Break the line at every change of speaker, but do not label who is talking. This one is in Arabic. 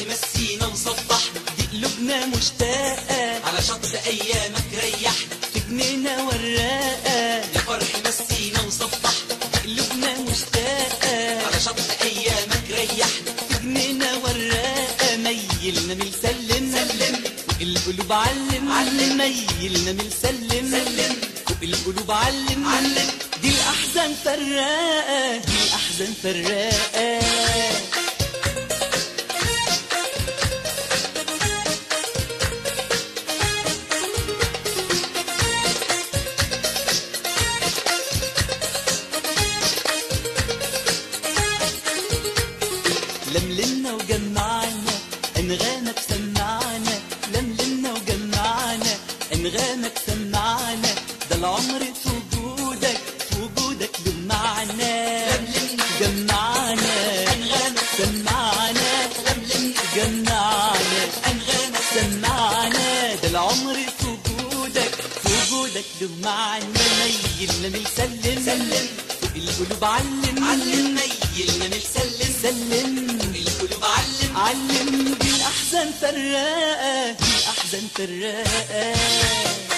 اللي مسينا مصبح دي قلوبنا مشتاقة.
على شط أيامك ريح في جنينة وراقة.
يا فرح مسينا مصبح دي
قلوبنا مشتاقة.
على شط أيامك ريح
في جنينة وراقة. ميلنا من سلم.
سلم
القلوب علم.
علم
ميلنا من سلم.
سلم
القلوب علم
علم.
دي الأحزان فراقة. دي الأحزان فراقة. لملمنا وجمعنا انغامك سمعنا. لملمنا وجمعنا انغامك سمعنا. ده العمر في وجودك في وجودك له معنى جمعنا
أنغامك
سمعنا.
لملمنا
جمعنا
انغامك
سمعنا. ده العمر في وجودك في وجودك له معنى ميلنا من سلم
سلم.
القلوب علم
علم ميلنا نسلم
سلم.
القلوب علم.
علم. دي الأحزان فراقة دي الأحزان فراقة